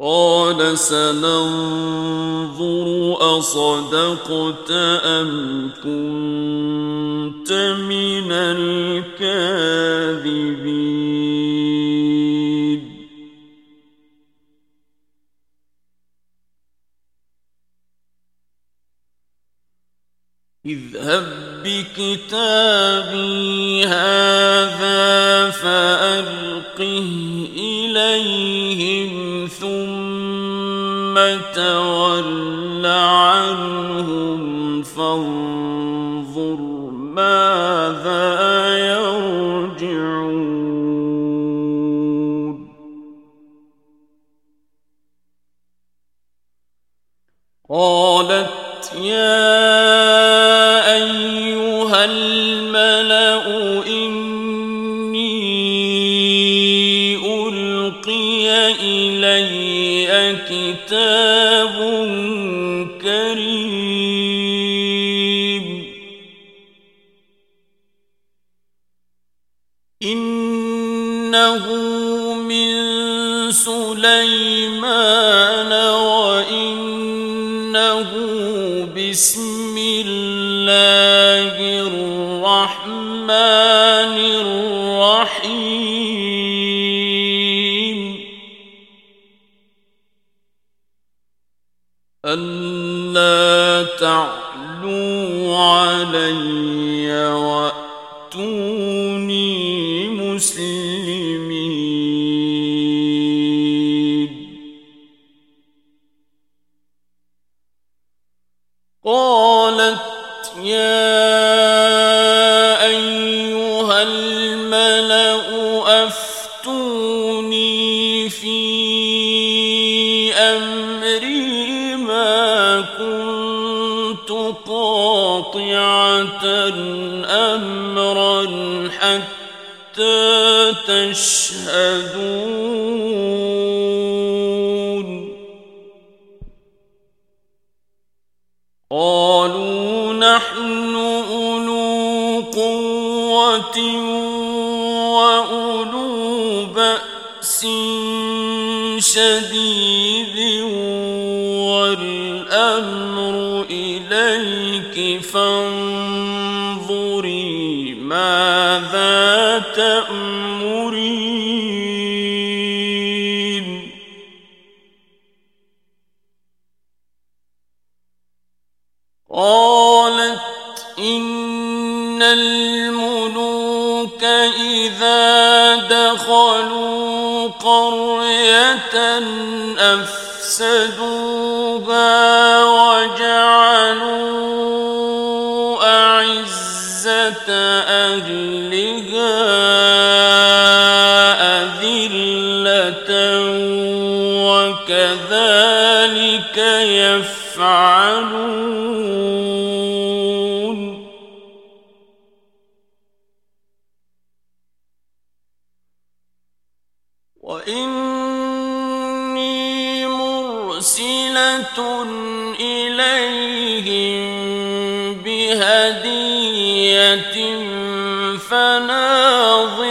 قال سننظر أصدقت أم كنت من الكاذبين؟ اذهب بكتابي هذا فألقه إليهم ثم تول عنهم فانظر ماذا يرجعون. قالت يا كتاب كريم. إنه من سليمان وإنه بسم ألا تعلوا علي وأتوني مسلمين قالت يا أيها الملأ أفتوني في أمري قاطعة أمرا حتى تشهدون. قالوا نحن أولو قوة وأولو بأس شديد والأمر إليك فانظري أفسدوها وجعلوا بهدية فناظر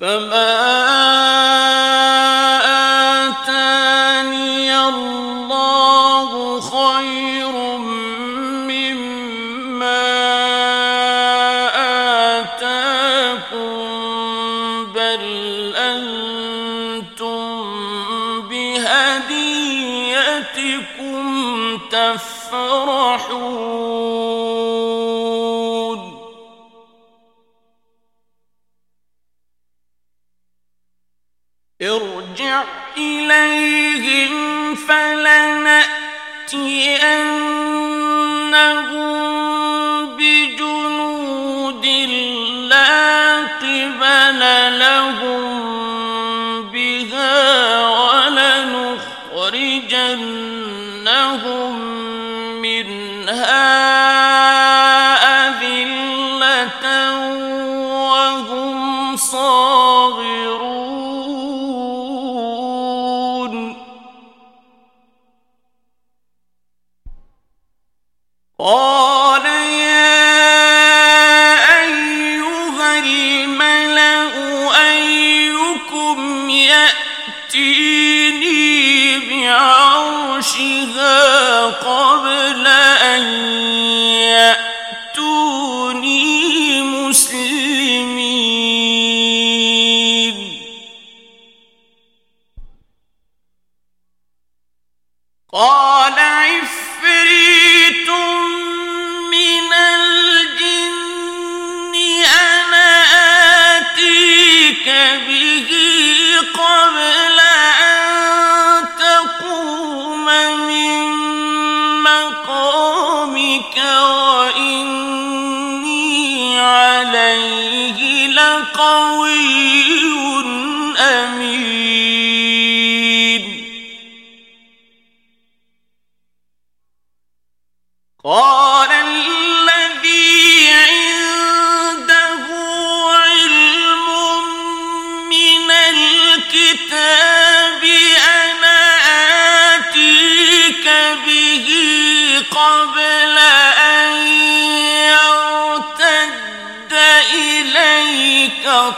فما ارجع إليهم فلنأتينهم بجنود لا قبل لهم بها ولنخرجنهم منها أذلة وهم صاغرون قال عفريت من الجن أنا آتيك به قبل أن تقوم من مقامك وإني عليه لقوي أمين.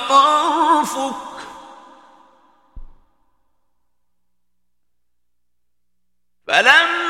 طرفك فلما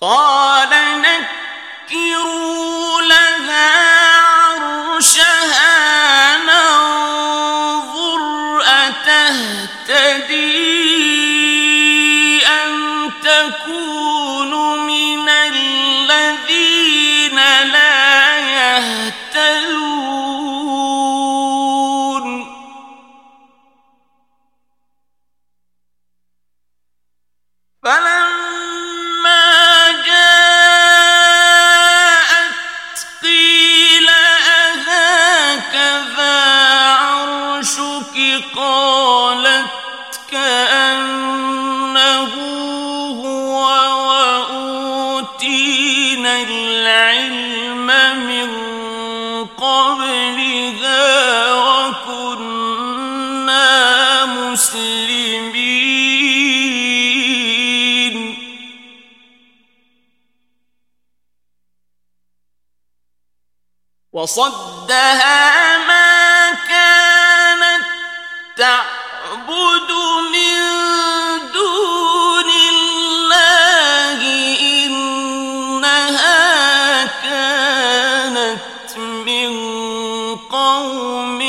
قال وصدها ما كانت تعبد من دون الله إنها كانت من قوم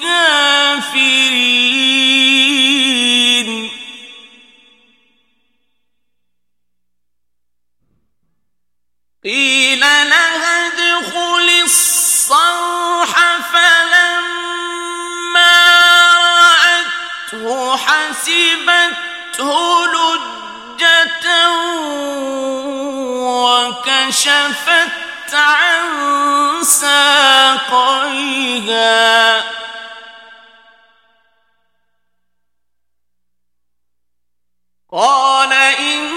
كافرين. قيل رأته حسبته لجة وكشفت عن ساقيها. قال إن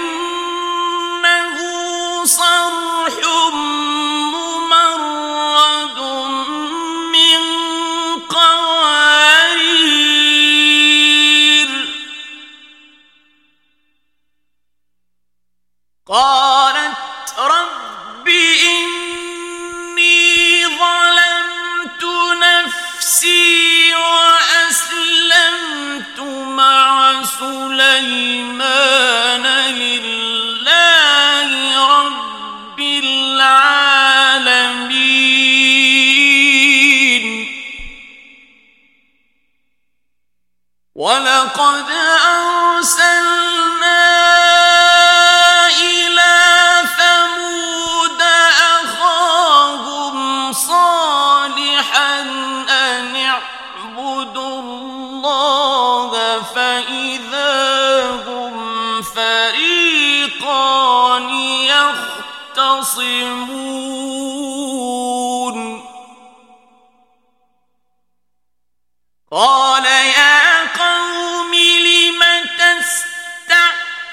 سليمان لله رب العالمين. ولقد فريقان يختصمون. قال يا قوم لم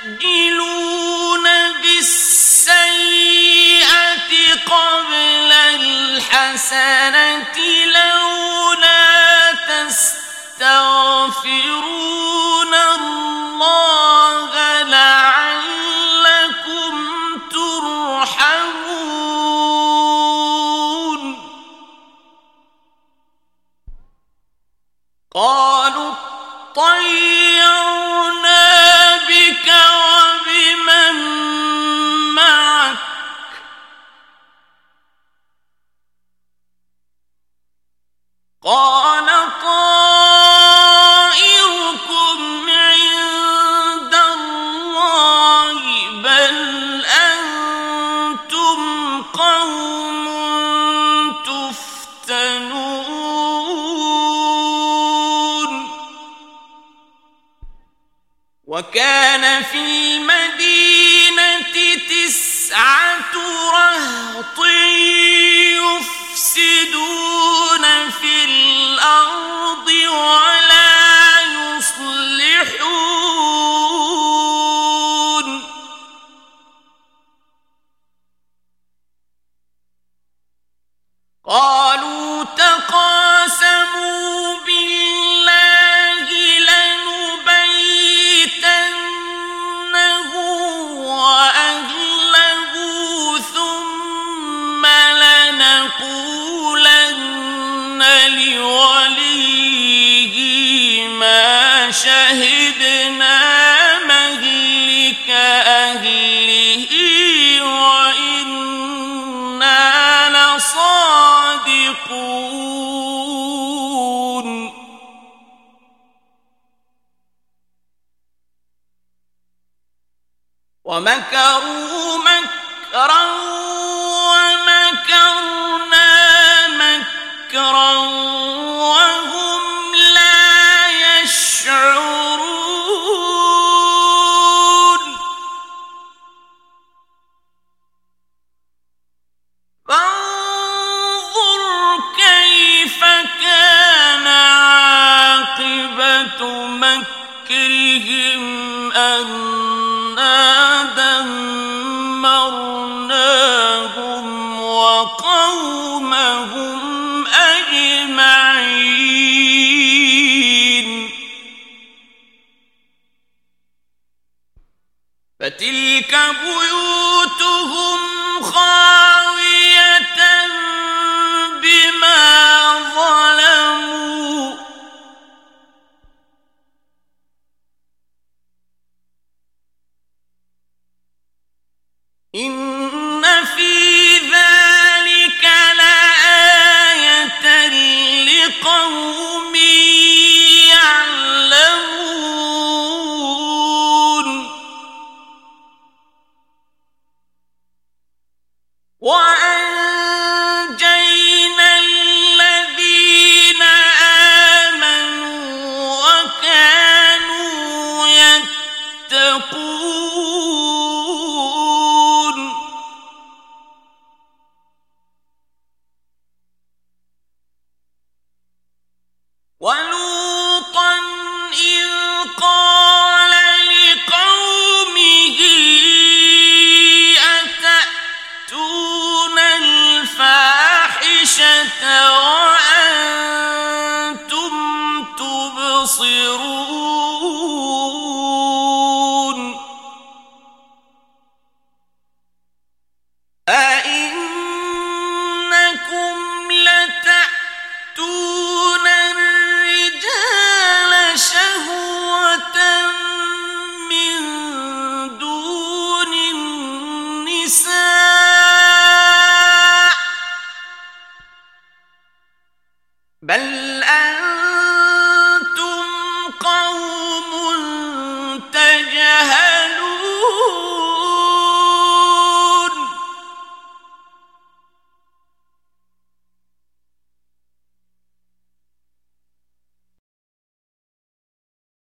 تستعجلون بالسيئة قبل الحسنة لولا تستغفرون وَكَانَ في فتلك بيوتهم خَالِدَةٌ بل